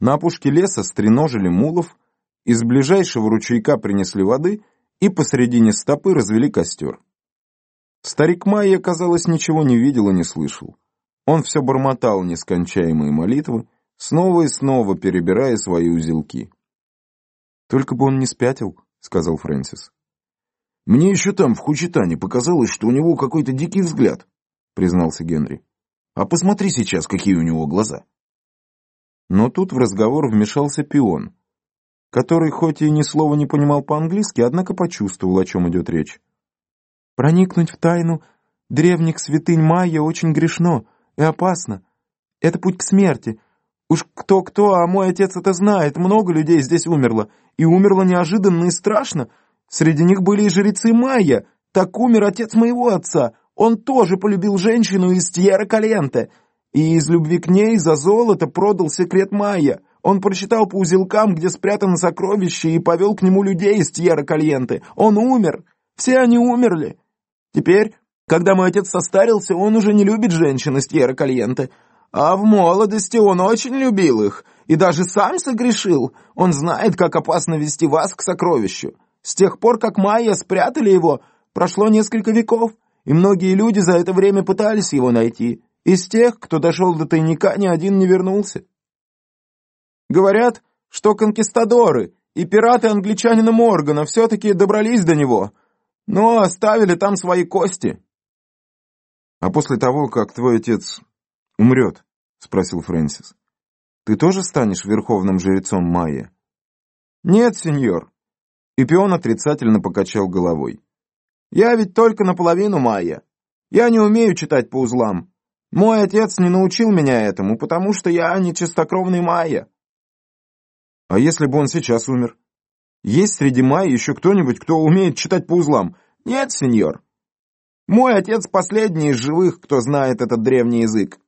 На опушке леса стреножили мулов, из ближайшего ручейка принесли воды и посредине стопы развели костер. Старик Майя, казалось, ничего не видел и не слышал. Он все бормотал нескончаемые молитвы, снова и снова перебирая свои узелки. «Только бы он не спятил», — сказал Фрэнсис. «Мне еще там, в Хучитане, показалось, что у него какой-то дикий взгляд», — признался Генри. «А посмотри сейчас, какие у него глаза». Но тут в разговор вмешался пион, который хоть и ни слова не понимал по-английски, однако почувствовал, о чем идет речь. «Проникнуть в тайну древних святынь Майя очень грешно и опасно. Это путь к смерти. Уж кто-кто, а мой отец это знает. Много людей здесь умерло. И умерло неожиданно и страшно. Среди них были и жрецы Майя. Так умер отец моего отца. Он тоже полюбил женщину из Тьерра Каленте. И из любви к ней за золото продал секрет Майя. Он прочитал по узелкам, где спрятано сокровище, и повел к нему людей из Тьерра Кальенте. Он умер. Все они умерли. Теперь, когда мой отец состарился, он уже не любит женщин из Тьерра Кальенте. А в молодости он очень любил их, и даже сам согрешил. Он знает, как опасно вести вас к сокровищу. С тех пор, как майя спрятали его, прошло несколько веков, и многие люди за это время пытались его найти. Из тех, кто дошел до тайника, ни один не вернулся. Говорят, что конкистадоры и пираты англичанина Моргана все-таки добрались до него, но оставили там свои кости. А после того, как твой отец умрет, — спросил Фрэнсис. «Ты тоже станешь верховным жрецом Майя?» «Нет, сеньор». И пион отрицательно покачал головой. «Я ведь только наполовину Майя. Я не умею читать по узлам. Мой отец не научил меня этому, потому что я не чистокровный Майя». «А если бы он сейчас умер? Есть среди Майя еще кто-нибудь, кто умеет читать по узлам?» «Нет, сеньор. Мой отец последний из живых, кто знает этот древний язык.